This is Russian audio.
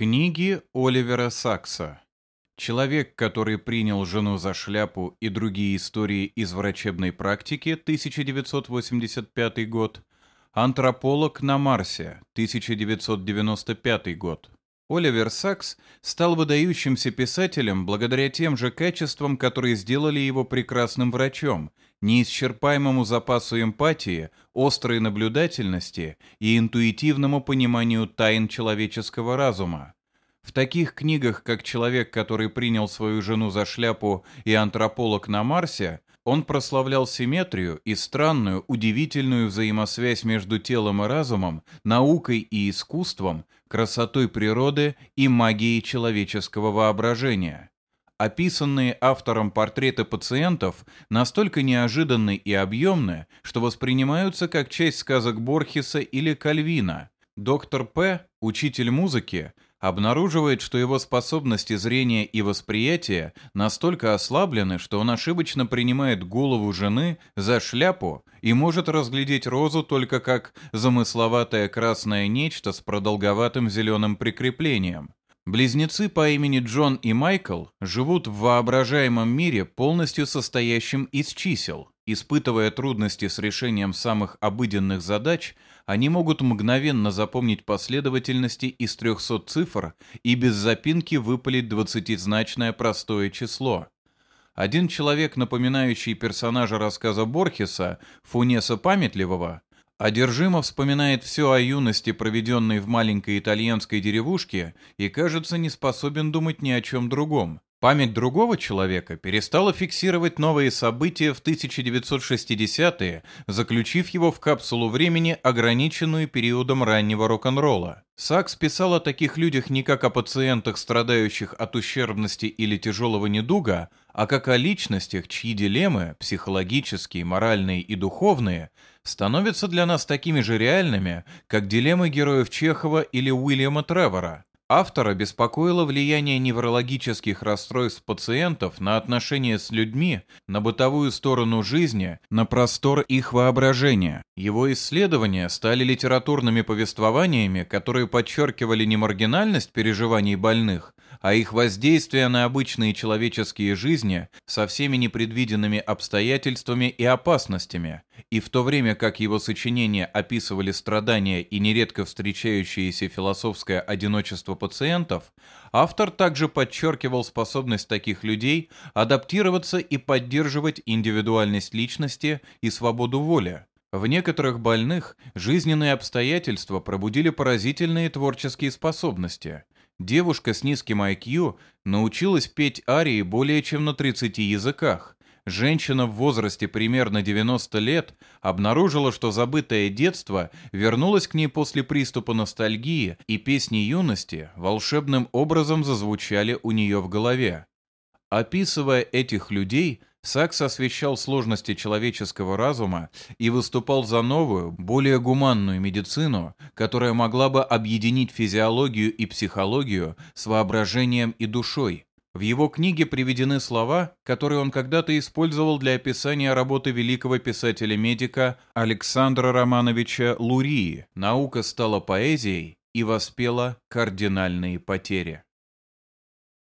Книги Оливера Сакса. Человек, который принял жену за шляпу и другие истории из врачебной практики, 1985 год. Антрополог на Марсе, 1995 год. Оливер Сакс стал выдающимся писателем благодаря тем же качествам, которые сделали его прекрасным врачом, неисчерпаемому запасу эмпатии, острой наблюдательности и интуитивному пониманию тайн человеческого разума. В таких книгах, как «Человек, который принял свою жену за шляпу» и «Антрополог на Марсе», он прославлял симметрию и странную, удивительную взаимосвязь между телом и разумом, наукой и искусством, красотой природы и магией человеческого воображения. Описанные автором портреты пациентов настолько неожиданны и объемны, что воспринимаются как часть сказок Борхеса или Кальвина. Доктор П., учитель музыки, обнаруживает, что его способности зрения и восприятия настолько ослаблены, что он ошибочно принимает голову жены за шляпу и может разглядеть розу только как замысловатое красное нечто с продолговатым зеленым прикреплением. Близнецы по имени Джон и Майкл живут в воображаемом мире, полностью состоящем из чисел. Испытывая трудности с решением самых обыденных задач, они могут мгновенно запомнить последовательности из 300 цифр и без запинки выпалить двадцатизначное простое число. Один человек, напоминающий персонажа рассказа Борхеса, Фунеса Памятливого, одержимо вспоминает все о юности, проведенной в маленькой итальянской деревушке, и, кажется, не способен думать ни о чем другом. Память другого человека перестала фиксировать новые события в 1960-е, заключив его в капсулу времени, ограниченную периодом раннего рок-н-ролла. Сакс писал о таких людях не как о пациентах, страдающих от ущербности или тяжелого недуга, а как о личностях, чьи дилеммы, психологические, моральные и духовные, становятся для нас такими же реальными, как дилеммы героев Чехова или Уильяма Тревора. Автора беспокоило влияние неврологических расстройств пациентов на отношения с людьми, на бытовую сторону жизни, на простор их воображения. Его исследования стали литературными повествованиями, которые подчеркивали не маргинальность переживаний больных, а их воздействие на обычные человеческие жизни со всеми непредвиденными обстоятельствами и опасностями. И в то время как его сочинения описывали страдания и нередко встречающееся философское одиночество пациентов, автор также подчеркивал способность таких людей адаптироваться и поддерживать индивидуальность личности и свободу воли. В некоторых больных жизненные обстоятельства пробудили поразительные творческие способности. Девушка с низким IQ научилась петь арии более чем на 30 языках. Женщина в возрасте примерно 90 лет обнаружила, что забытое детство вернулось к ней после приступа ностальгии, и песни юности волшебным образом зазвучали у нее в голове. Описывая этих людей, Сакс освещал сложности человеческого разума и выступал за новую, более гуманную медицину, которая могла бы объединить физиологию и психологию с воображением и душой. В его книге приведены слова, которые он когда-то использовал для описания работы великого писателя-медика Александра Романовича Лурии «Наука стала поэзией и воспела кардинальные потери».